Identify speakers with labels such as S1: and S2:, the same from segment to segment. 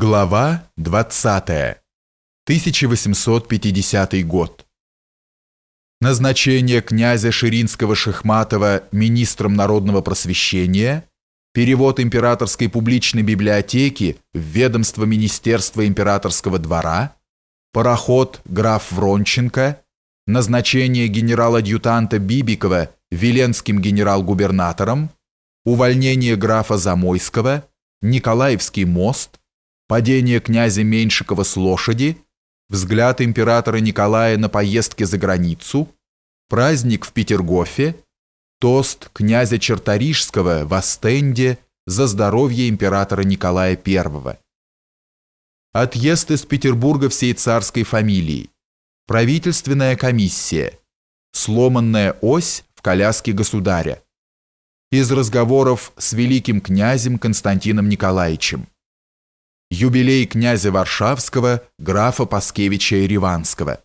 S1: Глава 20. 1850 год. Назначение князя Ширинского-Шихматова министром народного просвещения, перевод императорской публичной библиотеки в ведомство Министерства императорского двора, пароход граф Вронченко, назначение генерал-адъютанта Бибикова Веленским генерал-губернатором, увольнение графа Замойского, Николаевский мост, падение князя Меньшикова с лошади, взгляд императора Николая на поездке за границу, праздник в Петергофе, тост князя Черторижского в Астенде за здоровье императора Николая I. Отъезд из Петербурга всей царской фамилии, правительственная комиссия, сломанная ось в коляске государя, из разговоров с великим князем Константином Николаевичем юбилей князя Варшавского, графа Паскевича Ереванского,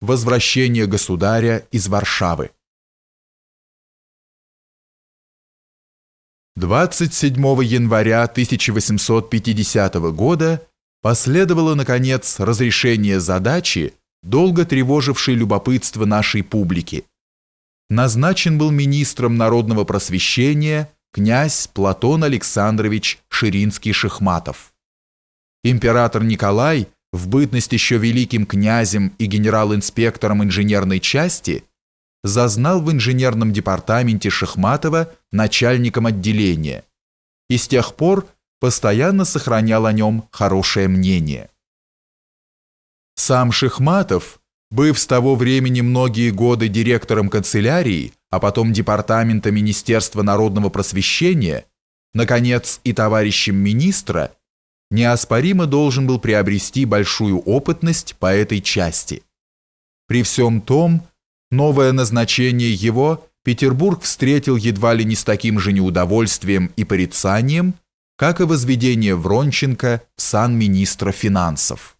S1: возвращение государя из Варшавы. 27 января 1850 года последовало, наконец, разрешение задачи, долго тревожившей любопытство нашей публики. Назначен был министром народного просвещения князь Платон Александрович Ширинский-Шихматов император Николай, в бытность еще великим князем и генерал-инспектором инженерной части, зазнал в инженерном департаменте Шахматова начальником отделения и с тех пор постоянно сохранял о нем хорошее мнение. Сам Шахматов, быв с того времени многие годы директором канцелярии, а потом департамента Министерства народного просвещения, наконец и товарищем министра, неоспоримо должен был приобрести большую опытность по этой части. При всем том, новое назначение его Петербург встретил едва ли не с таким же неудовольствием и порицанием, как и возведение Вронченко в сан министра финансов.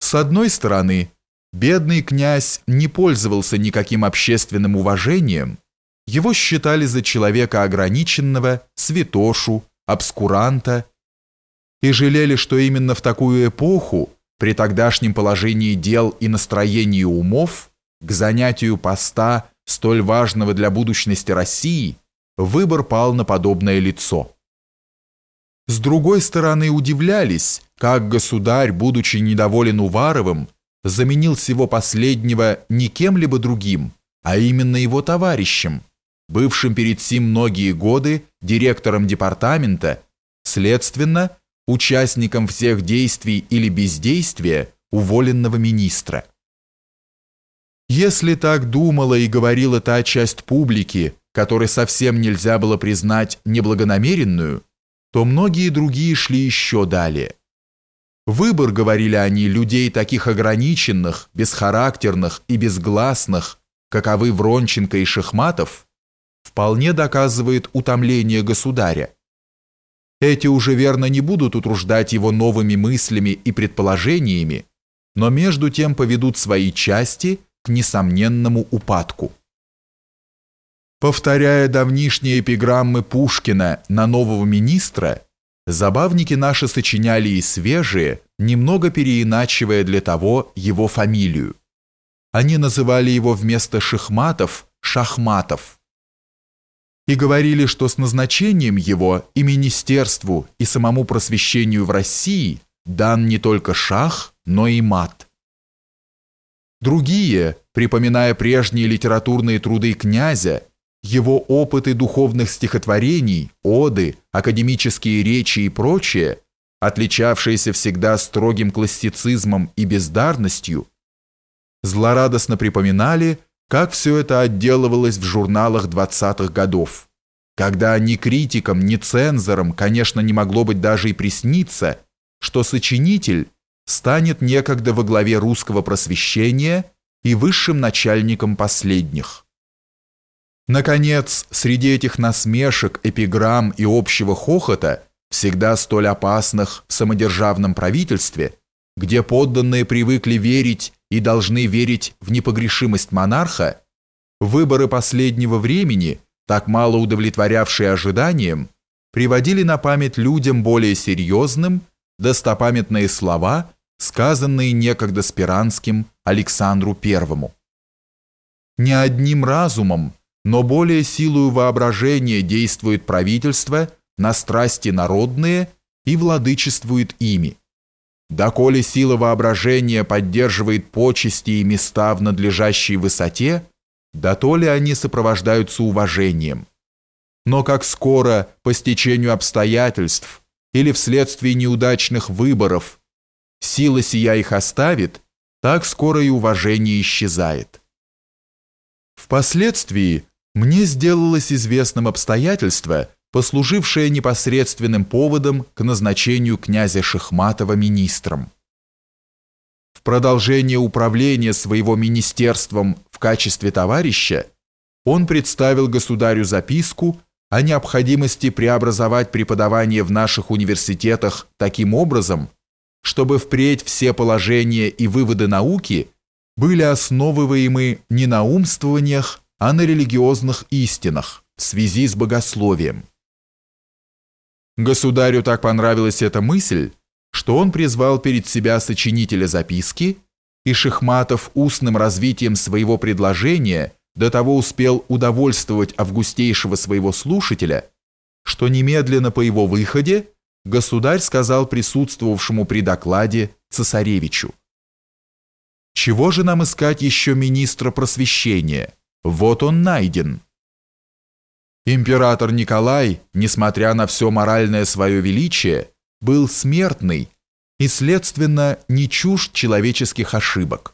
S1: С одной стороны, бедный князь не пользовался никаким общественным уважением, его считали за человека ограниченного, святошу, обскуранта и жалели, что именно в такую эпоху, при тогдашнем положении дел и настроении умов, к занятию поста, столь важного для будущности России, выбор пал на подобное лицо. С другой стороны удивлялись, как государь, будучи недоволен Уваровым, заменил всего последнего не кем-либо другим, а именно его товарищем, бывшим перед сим многие годы директором департамента, следственно, участником всех действий или бездействия уволенного министра. Если так думала и говорила та часть публики, которой совсем нельзя было признать неблагонамеренную, то многие другие шли еще далее. Выбор, говорили они, людей таких ограниченных, бесхарактерных и безгласных, каковы Вронченко и Шахматов, вполне доказывает утомление государя, эти уже верно не будут утруждать его новыми мыслями и предположениями, но между тем поведут свои части к несомненному упадку. Повторяя давнишние эпиграммы Пушкина на нового министра, забавники наши сочиняли и свежие, немного переиначивая для того его фамилию. Они называли его вместо Шахматов Шахматов и говорили, что с назначением его и министерству, и самому просвещению в России дан не только шах, но и мат. Другие, припоминая прежние литературные труды князя, его опыты духовных стихотворений, оды, академические речи и прочее, отличавшиеся всегда строгим классицизмом и бездарностью, злорадостно припоминали, как все это отделывалось в журналах 20-х годов, когда ни критикам, ни цензорам, конечно, не могло быть даже и присниться, что сочинитель станет некогда во главе русского просвещения и высшим начальником последних. Наконец, среди этих насмешек, эпиграмм и общего хохота, всегда столь опасных в самодержавном правительстве, где подданные привыкли верить и должны верить в непогрешимость монарха, выборы последнего времени, так мало удовлетворявшие ожиданиям, приводили на память людям более серьезным достопамятные слова, сказанные некогда Спиранским Александру Первому. Не одним разумом, но более силою воображения действует правительство на страсти народные и владычествует ими. Доколе сила воображения поддерживает почести и места в надлежащей высоте, да они сопровождаются уважением. Но как скоро, по стечению обстоятельств или вследствие неудачных выборов, сила сия их оставит, так скоро и уважение исчезает. Впоследствии мне сделалось известным обстоятельство, послужившее непосредственным поводом к назначению князя Шахматова министром. В продолжение управления своего министерством в качестве товарища он представил государю записку о необходимости преобразовать преподавание в наших университетах таким образом, чтобы впредь все положения и выводы науки были основываемы не на умствованиях, а на религиозных истинах в связи с богословием. Государю так понравилась эта мысль, что он призвал перед себя сочинителя записки, и Шихматов устным развитием своего предложения до того успел удовольствовать августейшего своего слушателя, что немедленно по его выходе государь сказал присутствовавшему при докладе цесаревичу. «Чего же нам искать еще министра просвещения? Вот он найден». Император Николай, несмотря на все моральное свое величие, был смертный и, следственно, не чужд человеческих ошибок.